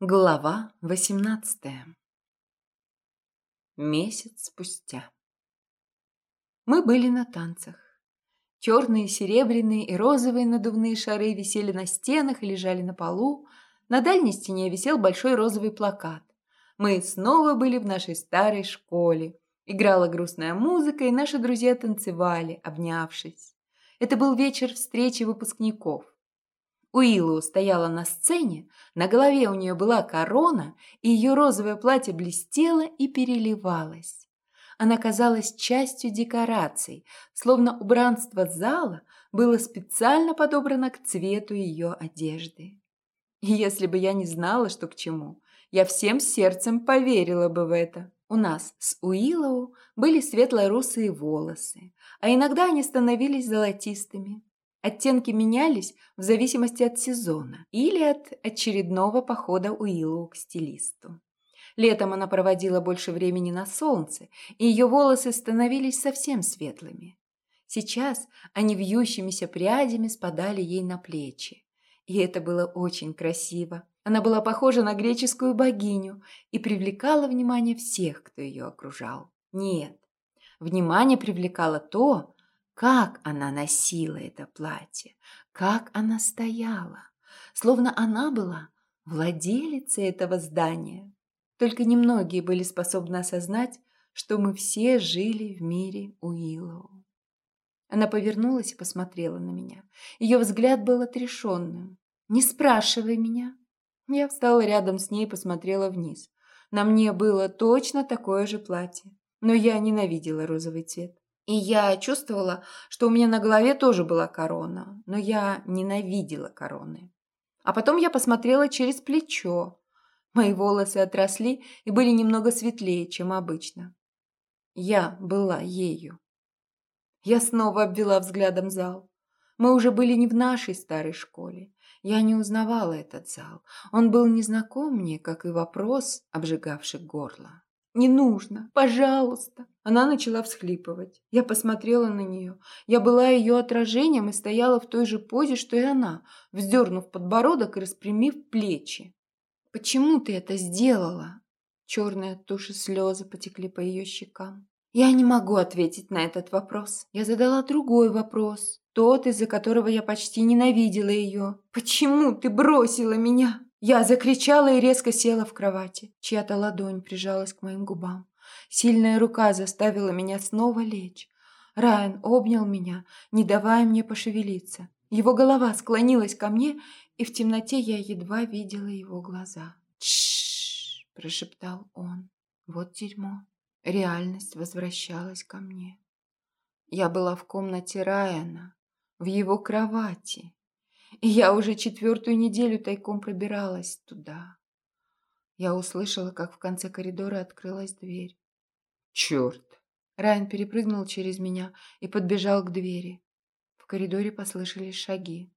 Глава восемнадцатая. Месяц спустя. Мы были на танцах. Черные, серебряные и розовые надувные шары висели на стенах и лежали на полу. На дальней стене висел большой розовый плакат. Мы снова были в нашей старой школе. Играла грустная музыка, и наши друзья танцевали, обнявшись. Это был вечер встречи выпускников. Уиллу стояла на сцене, на голове у нее была корона, и ее розовое платье блестело и переливалось. Она казалась частью декораций, словно убранство зала было специально подобрано к цвету ее одежды. И если бы я не знала, что к чему, я всем сердцем поверила бы в это. У нас с Уиллоу были светло-русые волосы, а иногда они становились золотистыми. Оттенки менялись в зависимости от сезона или от очередного похода Уиллоу к стилисту. Летом она проводила больше времени на солнце, и ее волосы становились совсем светлыми. Сейчас они вьющимися прядями спадали ей на плечи. И это было очень красиво. Она была похожа на греческую богиню и привлекала внимание всех, кто ее окружал. Нет, внимание привлекало то, как она носила это платье, как она стояла, словно она была владелицей этого здания. Только немногие были способны осознать, что мы все жили в мире Уиллоу. Она повернулась и посмотрела на меня. Ее взгляд был отрешенным. «Не спрашивай меня». Я встала рядом с ней и посмотрела вниз. На мне было точно такое же платье, но я ненавидела розовый цвет. И я чувствовала, что у меня на голове тоже была корона, но я ненавидела короны. А потом я посмотрела через плечо. Мои волосы отросли и были немного светлее, чем обычно. Я была ею. Я снова обвела взглядом зал. Мы уже были не в нашей старой школе. Я не узнавала этот зал. Он был незнаком мне, как и вопрос, обжигавший горло. «Не нужно! Пожалуйста!» Она начала всхлипывать. Я посмотрела на нее. Я была ее отражением и стояла в той же позе, что и она, вздернув подбородок и распрямив плечи. «Почему ты это сделала?» Черные от туши слезы потекли по ее щекам. Я не могу ответить на этот вопрос. Я задала другой вопрос, тот, из-за которого я почти ненавидела ее. «Почему ты бросила меня?» Я закричала и резко села в кровати. Чья-то ладонь прижалась к моим губам. Сильная рука заставила меня снова лечь. Райан обнял меня, не давая мне пошевелиться. Его голова склонилась ко мне, и в темноте я едва видела его глаза. «Тш-ш-ш!» прошептал он. «Вот дерьмо». Реальность возвращалась ко мне. Я была в комнате Райана, в его кровати. Я уже четвертую неделю тайком пробиралась туда. Я услышала, как в конце коридора открылась дверь. Черт! Райан перепрыгнул через меня и подбежал к двери. В коридоре послышались шаги.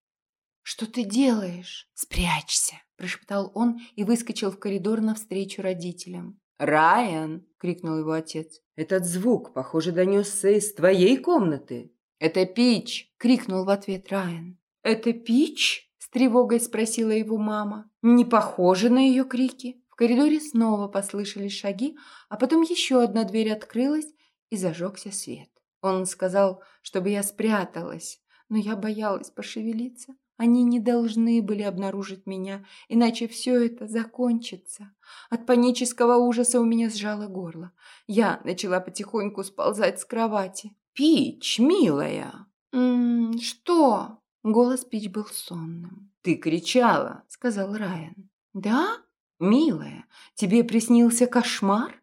«Что ты делаешь?» «Спрячься!» – прошептал он и выскочил в коридор навстречу родителям. «Райан!» – крикнул его отец. «Этот звук, похоже, донесся из твоей комнаты!» «Это Пич!» – крикнул в ответ Райан. «Это Пич?» – с тревогой спросила его мама. «Не похоже на ее крики». В коридоре снова послышались шаги, а потом еще одна дверь открылась и зажегся свет. Он сказал, чтобы я спряталась, но я боялась пошевелиться. Они не должны были обнаружить меня, иначе все это закончится. От панического ужаса у меня сжало горло. Я начала потихоньку сползать с кровати. «Пич, милая!» «М -м, «Что?» Голос Пич был сонным. «Ты кричала», — сказал Райан. «Да? Милая, тебе приснился кошмар?»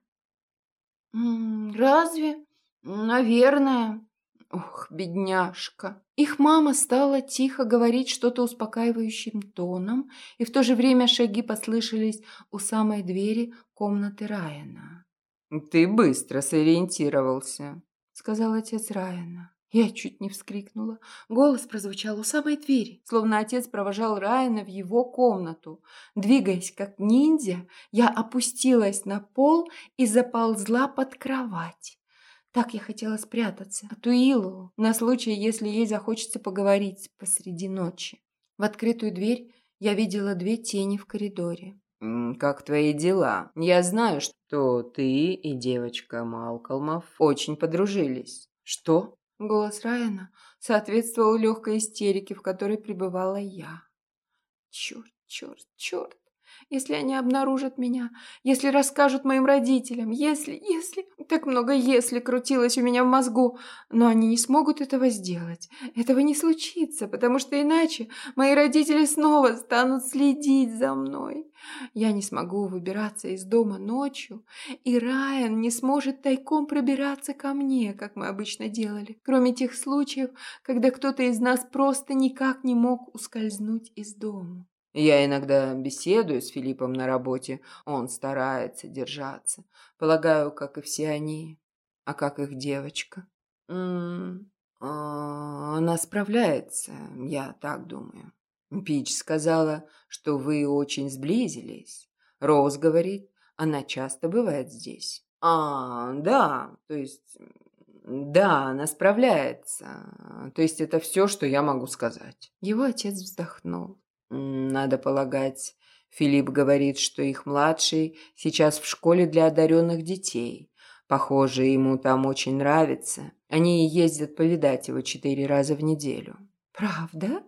«Разве? Наверное». Ох, бедняжка. Их мама стала тихо говорить что-то успокаивающим тоном, и в то же время шаги послышались у самой двери комнаты Райана. «Ты быстро сориентировался», — сказал отец Райана. Я чуть не вскрикнула. Голос прозвучал у самой двери, словно отец провожал Райана в его комнату. Двигаясь как ниндзя, я опустилась на пол и заползла под кровать. Так я хотела спрятаться от Уиллу на случай, если ей захочется поговорить посреди ночи. В открытую дверь я видела две тени в коридоре. как твои дела? Я знаю, что ты и девочка Малкольмов очень подружились». «Что?» Голос Райана соответствовал легкой истерике, в которой пребывала я. «Черт, черт, черт! Если они обнаружат меня, если расскажут моим родителям, если, если... Так много «если» крутилось у меня в мозгу, но они не смогут этого сделать. Этого не случится, потому что иначе мои родители снова станут следить за мной. Я не смогу выбираться из дома ночью, и Райан не сможет тайком пробираться ко мне, как мы обычно делали, кроме тех случаев, когда кто-то из нас просто никак не мог ускользнуть из дома. Я иногда беседую с Филиппом на работе. Он старается держаться. Полагаю, как и все они. А как их девочка? М -м -м, она справляется, я так думаю. Пич сказала, что вы очень сблизились. Роуз говорит, она часто бывает здесь. А, да, то есть... Да, она справляется. То есть это все, что я могу сказать. Его отец вздохнул. Надо полагать, Филипп говорит, что их младший сейчас в школе для одаренных детей. Похоже, ему там очень нравится. Они ездят повидать его четыре раза в неделю. «Правда?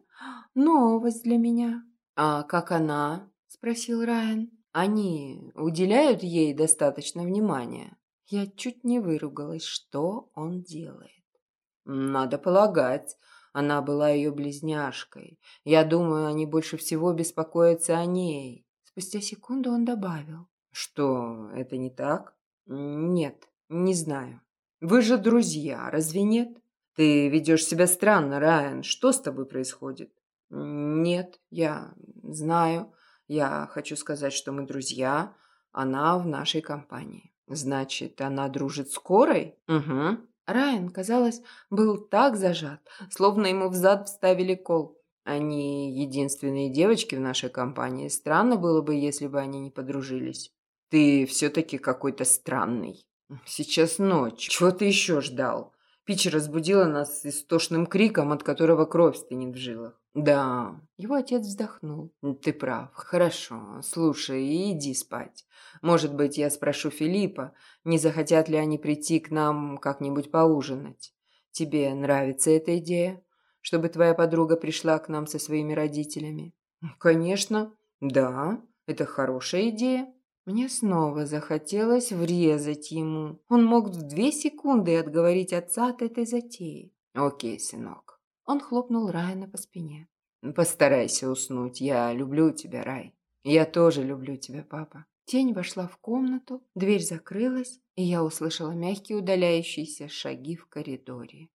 Новость для меня». «А как она?» – спросил Райан. «Они уделяют ей достаточно внимания?» Я чуть не выругалась, что он делает. «Надо полагать, она была ее близняшкой. Я думаю, они больше всего беспокоятся о ней. Спустя секунду он добавил. Что, это не так? Нет, не знаю. Вы же друзья, разве нет? Ты ведешь себя странно, Райан. Что с тобой происходит? Нет, я знаю. Я хочу сказать, что мы друзья. Она в нашей компании. Значит, она дружит с Корой? Угу. Райан, казалось, был так зажат, словно ему в зад вставили кол. Они единственные девочки в нашей компании. Странно было бы, если бы они не подружились. Ты все-таки какой-то странный. Сейчас ночь. Чего ты еще ждал? Пич разбудила нас истошным криком, от которого кровь стынет в жилах. Да. Его отец вздохнул. Ты прав. Хорошо. Слушай, иди спать. Может быть, я спрошу Филиппа, не захотят ли они прийти к нам как-нибудь поужинать. Тебе нравится эта идея? Чтобы твоя подруга пришла к нам со своими родителями? Конечно. Да, это хорошая идея. Мне снова захотелось врезать ему. Он мог в две секунды отговорить отца от этой затеи. Окей, сынок. Он хлопнул Райана по спине. Постарайся уснуть. Я люблю тебя, Рай. Я тоже люблю тебя, папа. Тень вошла в комнату, дверь закрылась, и я услышала мягкие удаляющиеся шаги в коридоре.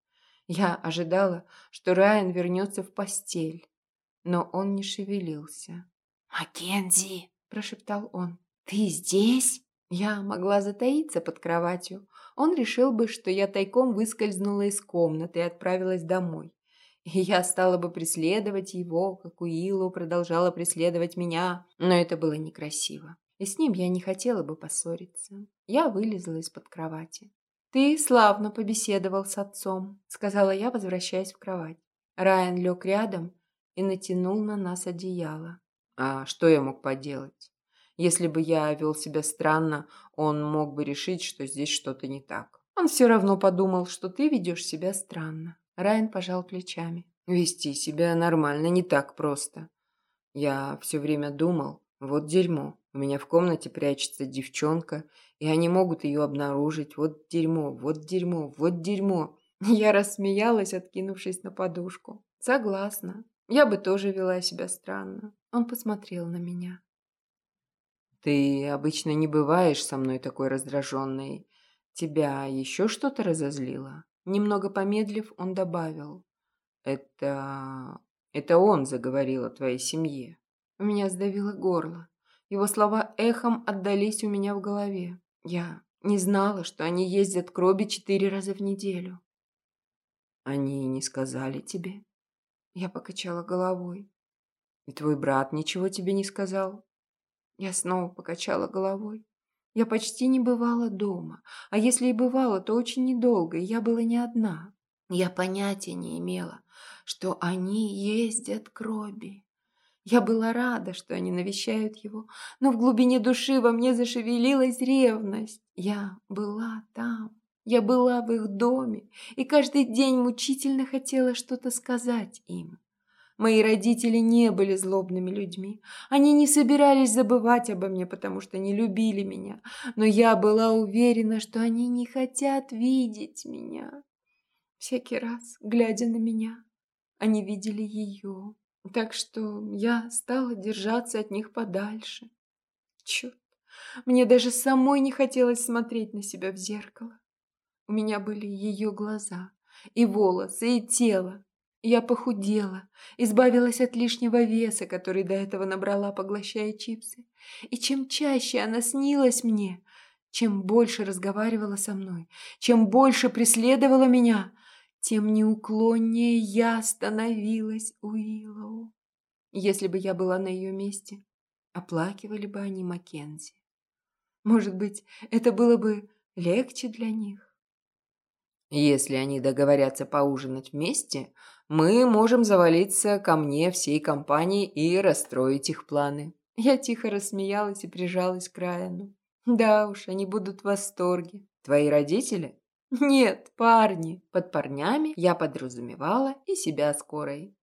Я ожидала, что Райан вернется в постель, но он не шевелился. «Маккензи!» – прошептал он. «Ты здесь?» Я могла затаиться под кроватью. Он решил бы, что я тайком выскользнула из комнаты и отправилась домой. И я стала бы преследовать его, как Уиллу продолжала преследовать меня, но это было некрасиво. И с ним я не хотела бы поссориться. Я вылезла из-под кровати. «Ты славно побеседовал с отцом», — сказала я, возвращаясь в кровать. Райан лег рядом и натянул на нас одеяло. «А что я мог поделать?» Если бы я вел себя странно, он мог бы решить, что здесь что-то не так. Он все равно подумал, что ты ведешь себя странно. Райан пожал плечами. Вести себя нормально не так просто. Я все время думал, вот дерьмо. У меня в комнате прячется девчонка, и они могут ее обнаружить. Вот дерьмо, вот дерьмо, вот дерьмо. Я рассмеялась, откинувшись на подушку. Согласна. Я бы тоже вела себя странно. Он посмотрел на меня. Ты обычно не бываешь со мной такой раздраженной. Тебя еще что-то разозлило?» Немного помедлив, он добавил. «Это... это он заговорил о твоей семье». У меня сдавило горло. Его слова эхом отдались у меня в голове. Я не знала, что они ездят к Робби четыре раза в неделю. «Они не сказали тебе?» Я покачала головой. «И твой брат ничего тебе не сказал?» Я снова покачала головой. Я почти не бывала дома, а если и бывала, то очень недолго, и я была не одна. Я понятия не имела, что они ездят к Робби. Я была рада, что они навещают его, но в глубине души во мне зашевелилась ревность. Я была там, я была в их доме, и каждый день мучительно хотела что-то сказать им. Мои родители не были злобными людьми. Они не собирались забывать обо мне, потому что не любили меня. Но я была уверена, что они не хотят видеть меня. Всякий раз, глядя на меня, они видели ее. Так что я стала держаться от них подальше. Черт, мне даже самой не хотелось смотреть на себя в зеркало. У меня были ее глаза, и волосы, и тело. Я похудела, избавилась от лишнего веса, который до этого набрала, поглощая чипсы. И чем чаще она снилась мне, чем больше разговаривала со мной, чем больше преследовала меня, тем неуклоннее я становилась Уиллоу. Если бы я была на ее месте, оплакивали бы они Маккензи. Может быть, это было бы легче для них. Если они договорятся поужинать вместе, мы можем завалиться ко мне всей компанией и расстроить их планы. Я тихо рассмеялась и прижалась к Райану. Да уж, они будут в восторге. Твои родители? Нет, парни. Под парнями я подразумевала и себя скорой.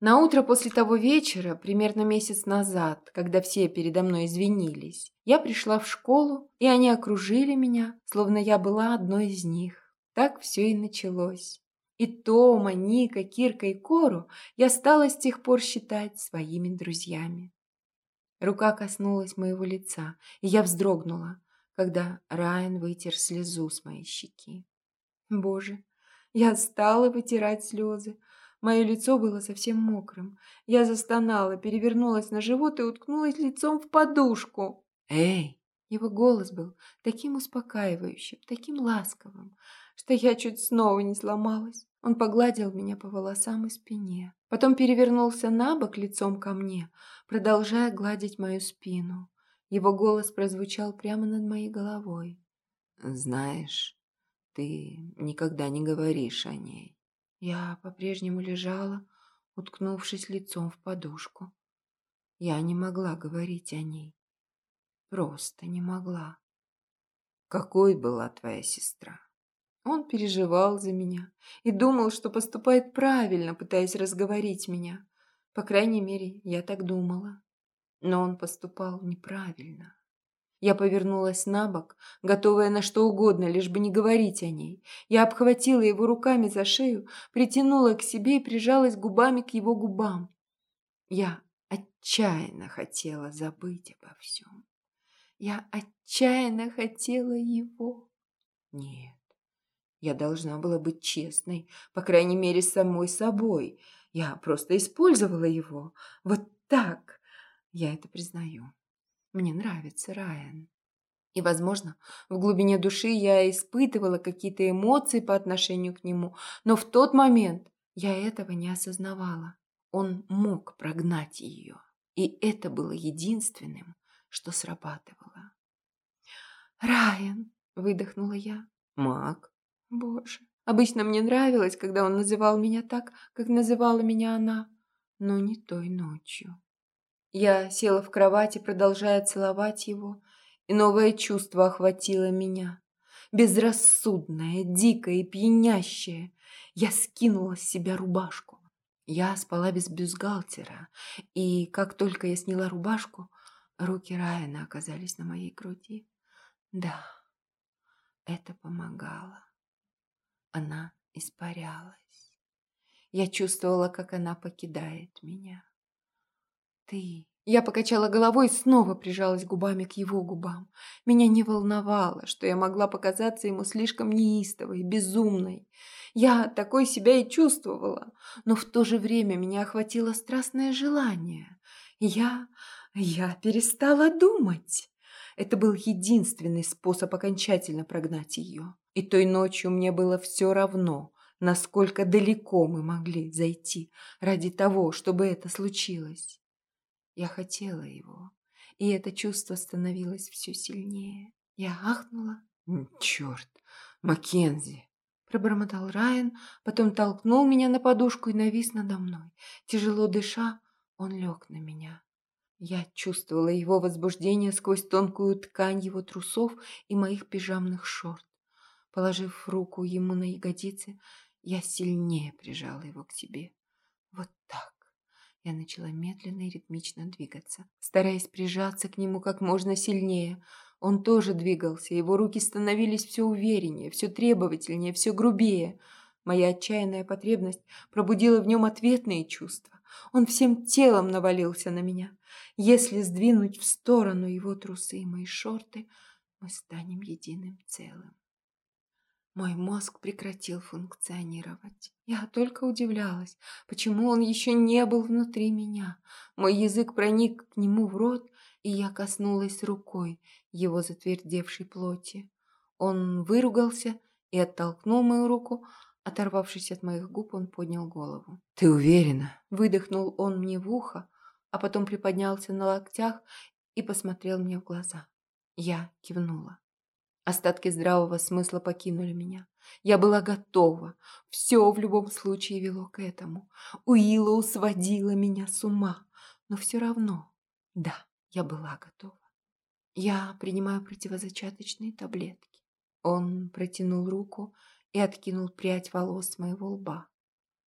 На утро после того вечера, примерно месяц назад, когда все передо мной извинились, я пришла в школу, и они окружили меня, словно я была одной из них. Так все и началось. И Тома, Ника, Кирка и Кору я стала с тех пор считать своими друзьями. Рука коснулась моего лица, и я вздрогнула, когда Райан вытер слезу с моей щеки. Боже, я стала вытирать слезы. Мое лицо было совсем мокрым. Я застонала, перевернулась на живот и уткнулась лицом в подушку. «Эй!» Его голос был таким успокаивающим, таким ласковым, что я чуть снова не сломалась. Он погладил меня по волосам и спине. Потом перевернулся на бок лицом ко мне, продолжая гладить мою спину. Его голос прозвучал прямо над моей головой. «Знаешь, ты никогда не говоришь о ней». Я по-прежнему лежала, уткнувшись лицом в подушку. Я не могла говорить о ней. Просто не могла. «Какой была твоя сестра?» Он переживал за меня и думал, что поступает правильно, пытаясь разговорить меня. По крайней мере, я так думала но он поступал неправильно. Я повернулась на бок, готовая на что угодно, лишь бы не говорить о ней. Я обхватила его руками за шею, притянула к себе и прижалась губами к его губам. Я отчаянно хотела забыть обо всем. Я отчаянно хотела его. Нет, я должна была быть честной, по крайней мере, самой собой. Я просто использовала его. Вот так, я это признаю. Мне нравится Райан. И, возможно, в глубине души я испытывала какие-то эмоции по отношению к нему, но в тот момент я этого не осознавала. Он мог прогнать ее, и это было единственным, что срабатывало. «Райан!» – выдохнула я. «Мак!» «Боже!» Обычно мне нравилось, когда он называл меня так, как называла меня она, но не той ночью. Я села в кровати, продолжая целовать его, и новое чувство охватило меня. Безрассудное, дикое и пьянящее. Я скинула с себя рубашку. Я спала без бюстгальтера, и как только я сняла рубашку, руки Райана оказались на моей груди. Да, это помогало. Она испарялась. Я чувствовала, как она покидает меня ты...» Я покачала головой и снова прижалась губами к его губам. Меня не волновало, что я могла показаться ему слишком неистовой, безумной. Я такой себя и чувствовала, но в то же время меня охватило страстное желание. Я... я перестала думать. Это был единственный способ окончательно прогнать ее. И той ночью мне было все равно, насколько далеко мы могли зайти ради того, чтобы это случилось. Я хотела его, и это чувство становилось все сильнее. Я ахнула. «Черт, Маккензи!» Пробормотал Райан, потом толкнул меня на подушку и навис надо мной. Тяжело дыша, Он лег на меня. Я чувствовала его возбуждение сквозь тонкую ткань его трусов и моих пижамных шорт. Положив руку ему на ягодицы, я сильнее прижала его к себе. Вот так. Я начала медленно и ритмично двигаться, стараясь прижаться к нему как можно сильнее. Он тоже двигался, его руки становились все увереннее, все требовательнее, все грубее. Моя отчаянная потребность пробудила в нем ответные чувства. Он всем телом навалился на меня. Если сдвинуть в сторону его трусы и мои шорты, мы станем единым целым. Мой мозг прекратил функционировать. Я только удивлялась, почему он еще не был внутри меня. Мой язык проник к нему в рот, и я коснулась рукой его затвердевшей плоти. Он выругался и оттолкнул мою руку. Оторвавшись от моих губ, он поднял голову. «Ты уверена?» Выдохнул он мне в ухо, а потом приподнялся на локтях и посмотрел мне в глаза. Я кивнула. Остатки здравого смысла покинули меня. Я была готова. Все в любом случае вело к этому. Уиллоу сводила меня с ума. Но все равно, да, я была готова. Я принимаю противозачаточные таблетки. Он протянул руку и откинул прядь волос с моего лба.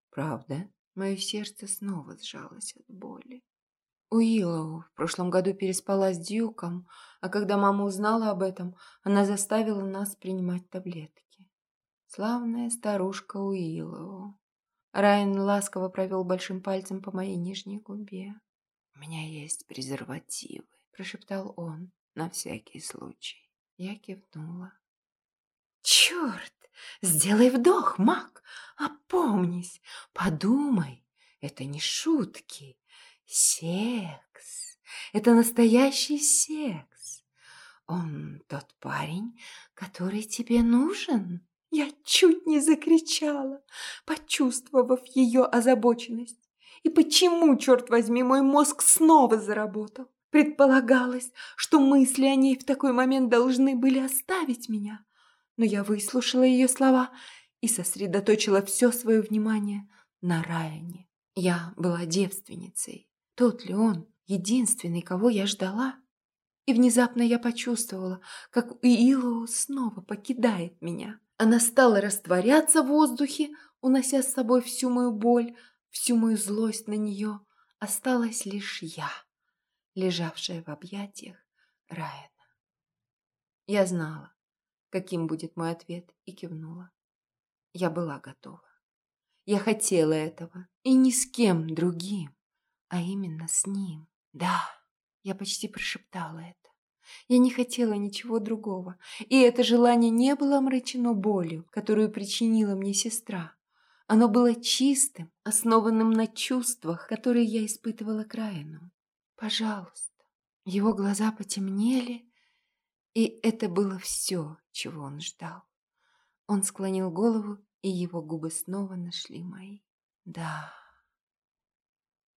Правда? Мое сердце снова сжалось от боли. Уиллоу в прошлом году переспала с Дьюком, а когда мама узнала об этом, она заставила нас принимать таблетки. Славная старушка Уиллоу. Райан ласково провел большим пальцем по моей нижней губе. «У меня есть презервативы», – прошептал он. «На всякий случай». Я кивнула. «Черт! Сделай вдох, Мак! Опомнись! Подумай! Это не шутки! Секс. Это настоящий секс. Он тот парень, который тебе нужен. Я чуть не закричала, почувствовав ее озабоченность. И почему, черт возьми, мой мозг снова заработал? Предполагалось, что мысли о ней в такой момент должны были оставить меня. Но я выслушала ее слова и сосредоточила все свое внимание на Райане. Я была девственницей. Тот ли он, единственный, кого я ждала? И внезапно я почувствовала, как Уиллоу снова покидает меня. Она стала растворяться в воздухе, унося с собой всю мою боль, всю мою злость на нее. Осталась лишь я, лежавшая в объятиях Райана. Я знала, каким будет мой ответ, и кивнула. Я была готова. Я хотела этого, и ни с кем другим а именно с ним. Да, я почти прошептала это. Я не хотела ничего другого, и это желание не было омрачено болью, которую причинила мне сестра. Оно было чистым, основанным на чувствах, которые я испытывала к Райану. Пожалуйста. Его глаза потемнели, и это было все, чего он ждал. Он склонил голову, и его губы снова нашли мои. Да.